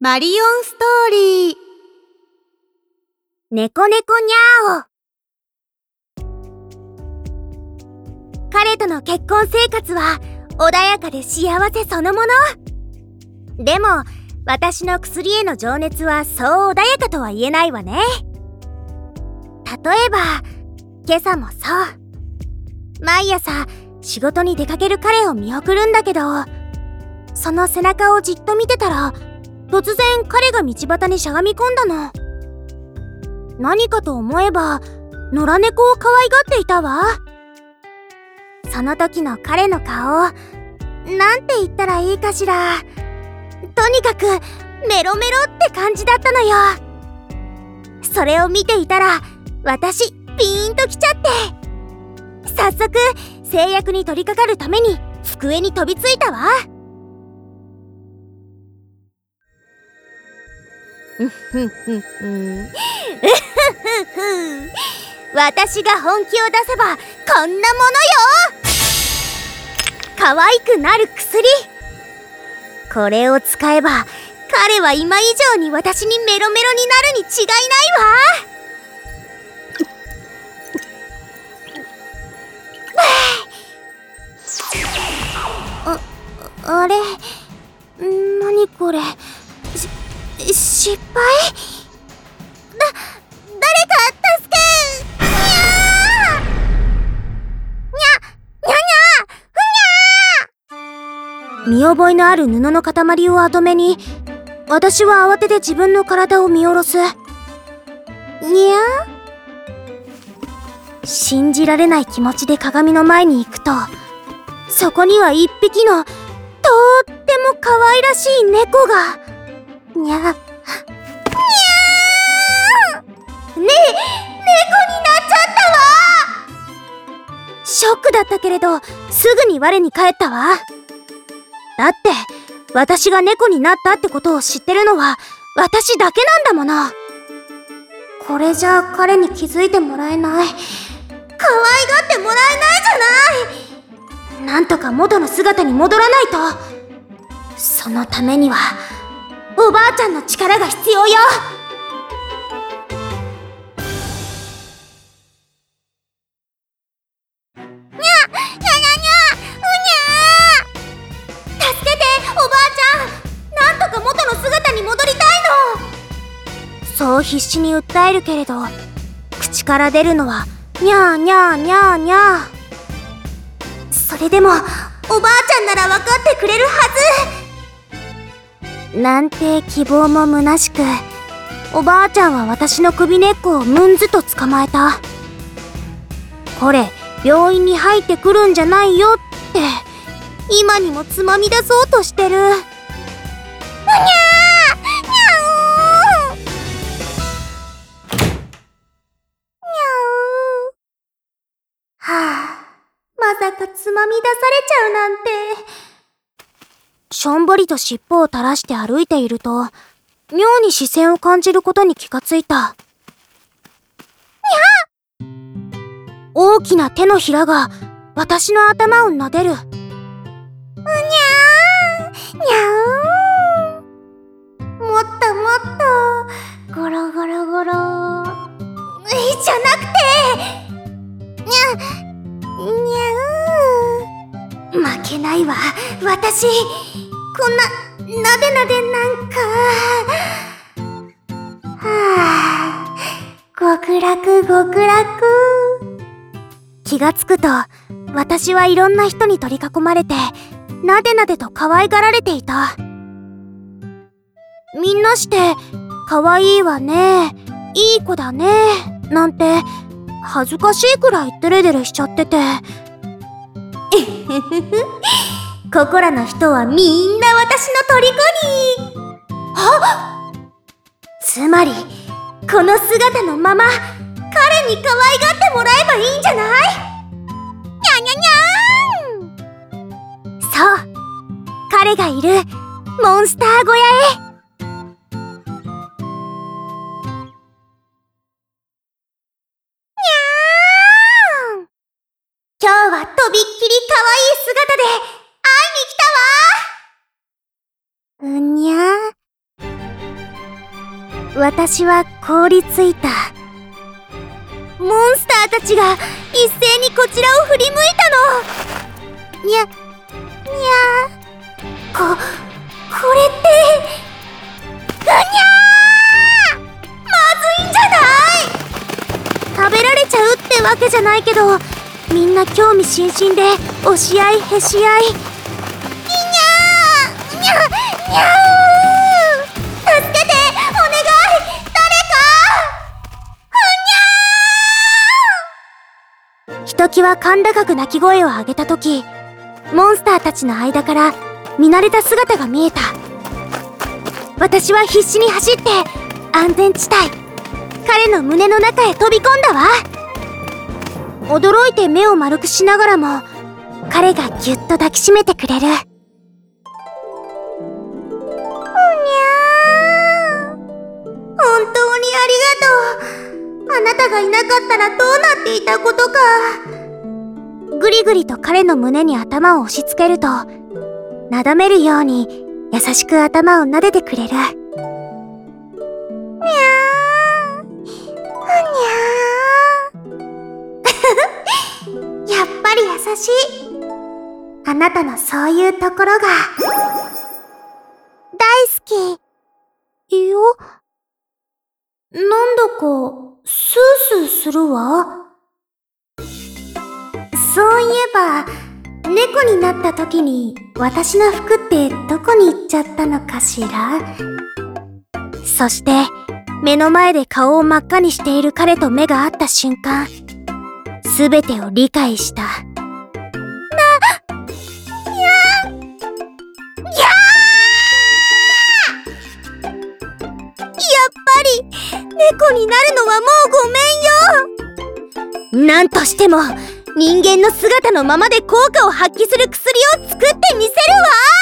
マリオンストーリー。猫猫にゃーお。彼との結婚生活は穏やかで幸せそのもの。でも、私の薬への情熱はそう穏やかとは言えないわね。例えば、今朝もそう。毎朝、仕事に出かける彼を見送るんだけど、その背中をじっと見てたら、突然彼が道端にしゃがみ込んだの。何かと思えば、野良猫を可愛がっていたわ。その時の彼の顔、なんて言ったらいいかしら。とにかく、メロメロって感じだったのよ。それを見ていたら、私、ピーンときちゃって。早速、制約に取り掛かるために、机に飛びついたわ。私が本気を出せばこん。なものよ可愛くなる薬これを使えば彼は今以上に私にメロメロになるに違いないわああれ何これ失敗だ誰か助け!にゃー!にゃにゃにゃふにゃ見覚えのある布の塊を後目に私は慌てて自分の体を見下ろすにゃ信じられない気持ちで鏡の前に行くとそこには一匹のとっても可愛らしい猫が。にゃだったけれどすぐに我に返ったわ。だって私が猫になったってことを知ってるのは私だけなんだもの。これじゃ彼に気づいてもらえない。可愛がってもらえないじゃない。なんとか元の姿に戻らないと。そのためにはおばあちゃんの力が必要よ。そう必死に訴えるけれど口から出るのはにゃーにゃーにゃーにゃー。それでもおばあちゃんなら分かってくれるはず。なんて希望も虚しくおばあちゃんは私の首根っこをムンズと捕まえた。これ病院に入ってくるんじゃないよって今にもつまみ出そうとしてる。うにゃーにゃーつまみ出されちゃうなんて。しょんぼりと尻尾を垂らして歩いていると、妙に視線を感じることに気がついた。にゃ大きな手のひらが私の頭を撫でる。うにゃーにゃーもっともっと、ゴロゴロゴロ。え、じゃなくてにゃ、にゃー負けないわ、私。こんな、なでなでなんか。はぁ、極楽極楽。気がつくと、私はいろんな人に取り囲まれて、なでなでと可愛がられていた。みんなして、可愛いわね、いい子だね、なんて、恥ずかしいくらいデレデレしちゃってて。ここらの人はみんな私の虜に。あつまりこの姿のまま彼に可愛がってもらえばいいんじゃない？にゃにゃにゃん！そう彼がいるモンスター小屋へ。今日はとびっきり可愛会い姿でうにゃ私は凍りついた。モンスターたちが一斉にこちらを振り向いたの。にゃにゃここれってぐにゃー。まずいんじゃない。食べられちゃうってわけじゃないけどみんな興味津々で押し合いへし合い。にゃーにゃにゃー助けてお願い誰かにゃーひときわ甲高く鳴き声を上げた時モンスターたちの間から見慣れた姿が見えた私は必死に走って安全地帯彼の胸の中へ飛び込んだわ驚いて目を丸くしながらも彼がぎゅっと抱きしめてくれる。うにゃー。本当にありがとう。あなたがいなかったらどうなっていたことか。ぐりぐりと彼の胸に頭を押し付けるとなだめるように優しく頭を撫でてくれる。しい。あなたのそういうところが。大好き。いやなんだかスースーするわ。そういえば猫になった時に私の服ってどこに行っちゃったのかしら？そして目の前で顔を真っ赤にしている彼と目が合った瞬間すべてを理解した。り猫になるのはもうごめんよ。なんとしても人間の姿のままで効果を発揮する薬を作ってみせるわ。